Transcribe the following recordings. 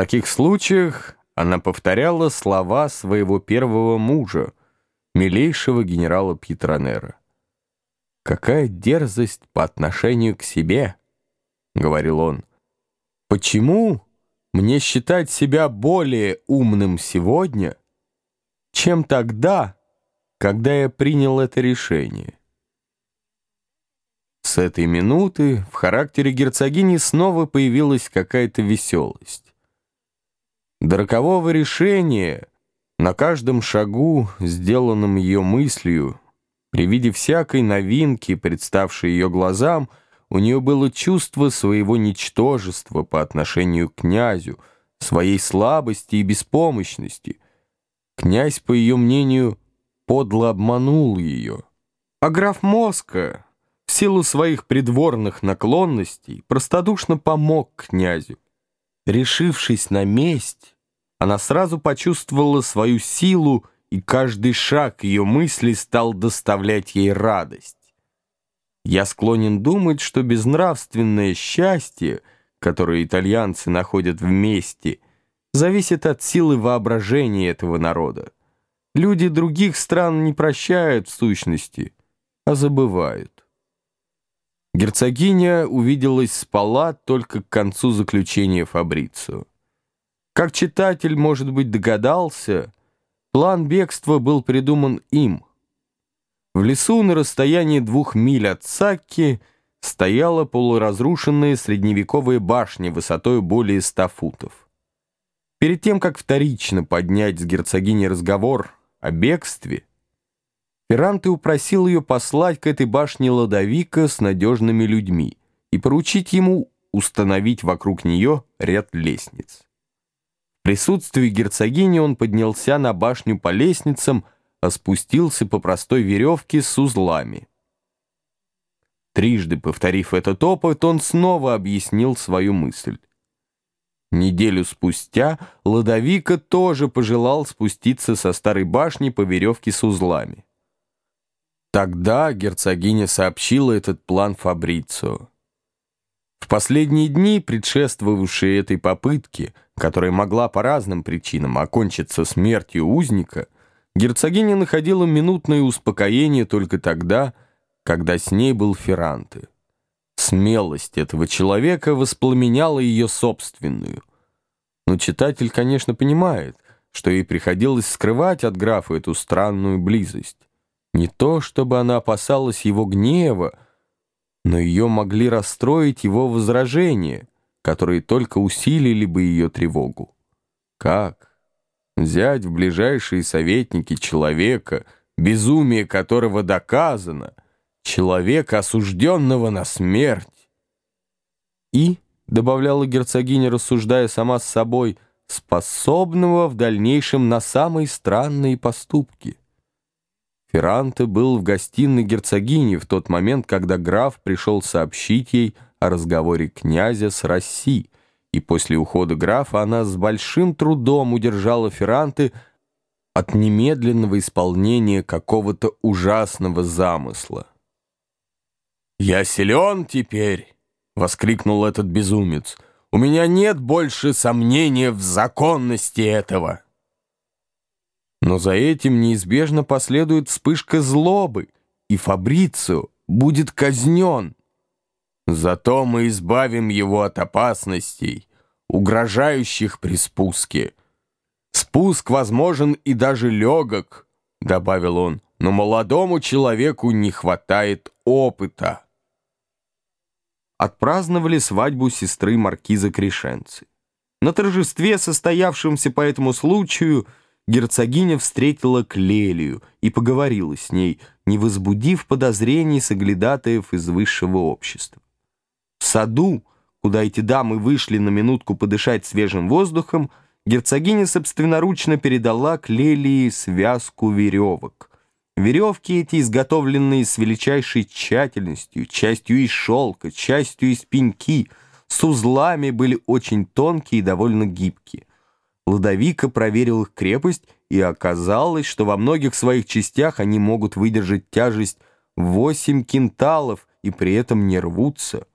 таких случаях она повторяла слова своего первого мужа, милейшего генерала Пьетронера. «Какая дерзость по отношению к себе!» — говорил он. «Почему мне считать себя более умным сегодня, чем тогда, когда я принял это решение?» С этой минуты в характере герцогини снова появилась какая-то веселость. До рокового решения, на каждом шагу, сделанном ее мыслью, при виде всякой новинки, представшей ее глазам, у нее было чувство своего ничтожества по отношению к князю, своей слабости и беспомощности. Князь, по ее мнению, подло обманул ее. А граф Моска в силу своих придворных наклонностей простодушно помог князю. Решившись на месть, она сразу почувствовала свою силу, и каждый шаг ее мысли стал доставлять ей радость. Я склонен думать, что безнравственное счастье, которое итальянцы находят вместе, зависит от силы воображения этого народа. Люди других стран не прощают в сущности, а забывают. Герцогиня увиделась спала только к концу заключения Фабрицио. Как читатель, может быть, догадался, план бегства был придуман им. В лесу на расстоянии двух миль от Сакки стояла полуразрушенная средневековая башня высотой более ста футов. Перед тем, как вторично поднять с герцогиней разговор о бегстве, Ферранте упросил ее послать к этой башне Ладовика с надежными людьми и поручить ему установить вокруг нее ряд лестниц. В присутствии герцогини он поднялся на башню по лестницам, а спустился по простой веревке с узлами. Трижды повторив этот опыт, он снова объяснил свою мысль. Неделю спустя Ладовика тоже пожелал спуститься со старой башни по веревке с узлами. Тогда герцогиня сообщила этот план Фабрицио. В последние дни, предшествовавшие этой попытке, которая могла по разным причинам окончиться смертью узника, герцогиня находила минутное успокоение только тогда, когда с ней был Ферранте. Смелость этого человека воспламеняла ее собственную. Но читатель, конечно, понимает, что ей приходилось скрывать от графа эту странную близость. Не то, чтобы она опасалась его гнева, но ее могли расстроить его возражения, которые только усилили бы ее тревогу. Как? Взять в ближайшие советники человека, безумие которого доказано, человека, осужденного на смерть. И, добавляла герцогиня, рассуждая сама с собой, способного в дальнейшем на самые странные поступки. Ферранте был в гостиной герцогини в тот момент, когда граф пришел сообщить ей о разговоре князя с Россией, и после ухода графа она с большим трудом удержала Ферранте от немедленного исполнения какого-то ужасного замысла. «Я силен теперь!» — воскликнул этот безумец. «У меня нет больше сомнения в законности этого!» Но за этим неизбежно последует вспышка злобы, и Фабрицио будет казнен. Зато мы избавим его от опасностей, угрожающих при спуске. Спуск возможен и даже легок, добавил он, но молодому человеку не хватает опыта. Отпраздновали свадьбу сестры маркиза Крешенцы. На торжестве, состоявшемся по этому случаю, герцогиня встретила Клелию и поговорила с ней, не возбудив подозрений соглядатаев из высшего общества. В саду, куда эти дамы вышли на минутку подышать свежим воздухом, герцогиня собственноручно передала Клелии связку веревок. Веревки эти, изготовленные с величайшей тщательностью, частью из шелка, частью из пеньки, с узлами были очень тонкие и довольно гибкие. Ладовика проверил их крепость, и оказалось, что во многих своих частях они могут выдержать тяжесть 8 кинталов и при этом не рвутся.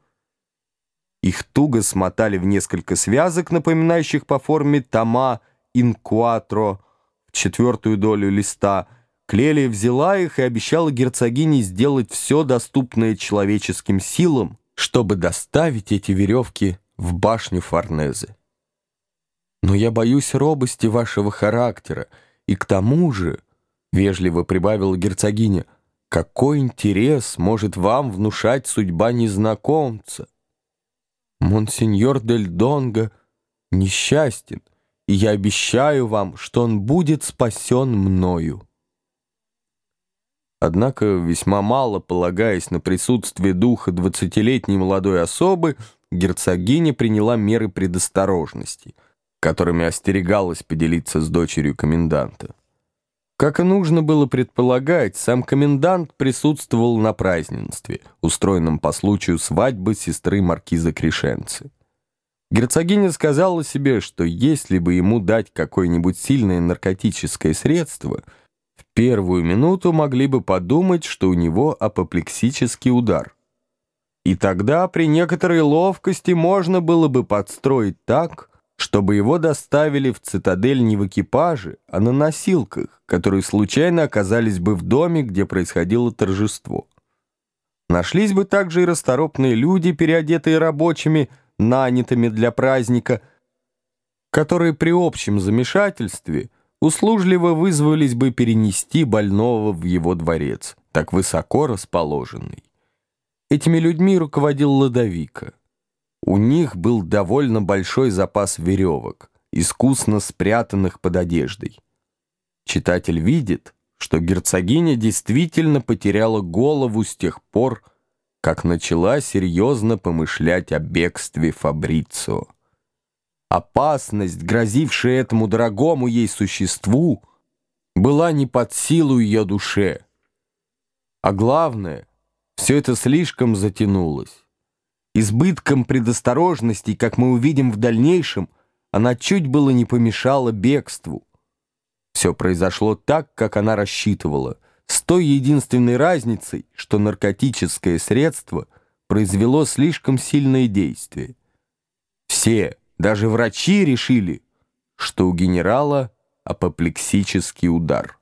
Их туго смотали в несколько связок, напоминающих по форме тома инкуатро, в четвертую долю листа. Клелия взяла их и обещала герцогине сделать все доступное человеческим силам, чтобы доставить эти веревки в башню Форнезе. «Но я боюсь робости вашего характера, и к тому же...» Вежливо прибавила герцогиня. «Какой интерес может вам внушать судьба незнакомца? Монсеньор Дель Донго несчастен, и я обещаю вам, что он будет спасен мною». Однако, весьма мало полагаясь на присутствие духа двадцатилетней молодой особы, герцогиня приняла меры предосторожности, которыми остерегалась поделиться с дочерью коменданта. Как и нужно было предполагать, сам комендант присутствовал на празднестве, устроенном по случаю свадьбы сестры маркиза Крешенцы. Герцогиня сказала себе, что если бы ему дать какое-нибудь сильное наркотическое средство, в первую минуту могли бы подумать, что у него апоплексический удар. И тогда при некоторой ловкости можно было бы подстроить так, чтобы его доставили в цитадель не в экипаже, а на носилках, которые случайно оказались бы в доме, где происходило торжество. Нашлись бы также и расторопные люди, переодетые рабочими, нанятыми для праздника, которые при общем замешательстве услужливо вызвались бы перенести больного в его дворец, так высоко расположенный. Этими людьми руководил Ладовика. У них был довольно большой запас веревок, искусно спрятанных под одеждой. Читатель видит, что герцогиня действительно потеряла голову с тех пор, как начала серьезно помышлять о бегстве Фабрицио. Опасность, грозившая этому дорогому ей существу, была не под силу ее душе. А главное, все это слишком затянулось. Избытком предосторожности, как мы увидим в дальнейшем, она чуть было не помешала бегству. Все произошло так, как она рассчитывала, с той единственной разницей, что наркотическое средство произвело слишком сильное действие. Все, даже врачи, решили, что у генерала апоплексический удар.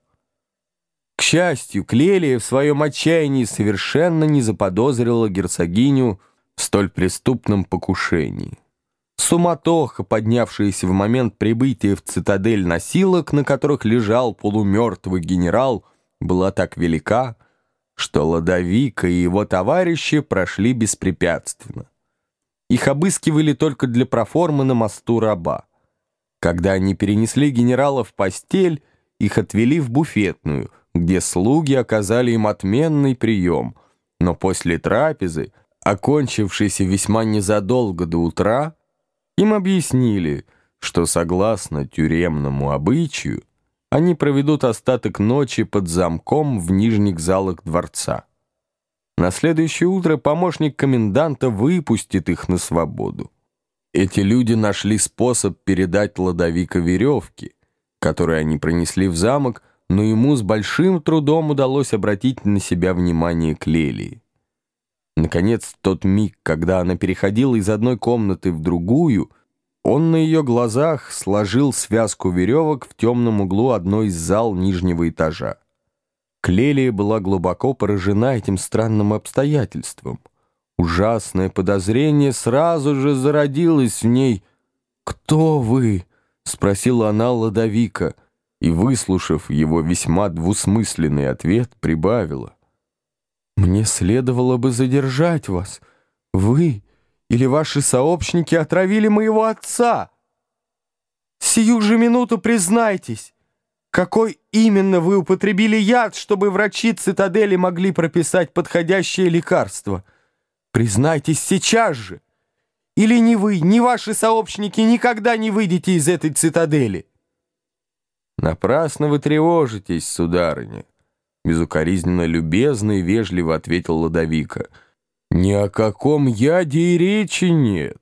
К счастью, Клелия в своем отчаянии совершенно не заподозрила герцогиню в столь преступном покушении. Суматоха, поднявшаяся в момент прибытия в цитадель носилок, на которых лежал полумертвый генерал, была так велика, что Ладовика и его товарищи прошли беспрепятственно. Их обыскивали только для проформы на мосту раба. Когда они перенесли генерала в постель, их отвели в буфетную, где слуги оказали им отменный прием, но после трапезы окончившейся весьма незадолго до утра, им объяснили, что согласно тюремному обычаю они проведут остаток ночи под замком в нижних залах дворца. На следующее утро помощник коменданта выпустит их на свободу. Эти люди нашли способ передать Ладовика веревки, которые они пронесли в замок, но ему с большим трудом удалось обратить на себя внимание Клелии. Наконец, тот миг, когда она переходила из одной комнаты в другую, он на ее глазах сложил связку веревок в темном углу одной из зал нижнего этажа. Клелия была глубоко поражена этим странным обстоятельством. Ужасное подозрение сразу же зародилось в ней. «Кто вы?» — спросила она Ладовика, и, выслушав его весьма двусмысленный ответ, прибавила — мне следовало бы задержать вас. Вы или ваши сообщники отравили моего отца. Сию же минуту признайтесь, какой именно вы употребили яд, чтобы врачи цитадели могли прописать подходящее лекарство? Признайтесь сейчас же. Или ни вы, ни ваши сообщники никогда не выйдете из этой цитадели? Напрасно вы тревожитесь, сударыня. Безукоризненно любезно и вежливо ответил Ладовика. «Ни о каком яде и речи нет.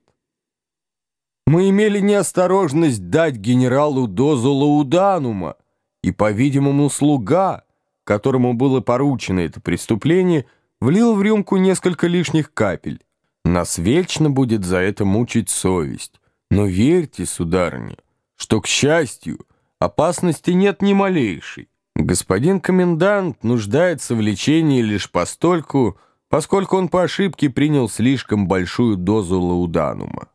Мы имели неосторожность дать генералу дозу лауданума, и, по-видимому, слуга, которому было поручено это преступление, влил в рюмку несколько лишних капель. Нас вечно будет за это мучить совесть. Но верьте, сударыня, что, к счастью, опасности нет ни малейшей. Господин комендант нуждается в лечении лишь постольку, поскольку он по ошибке принял слишком большую дозу лауданума.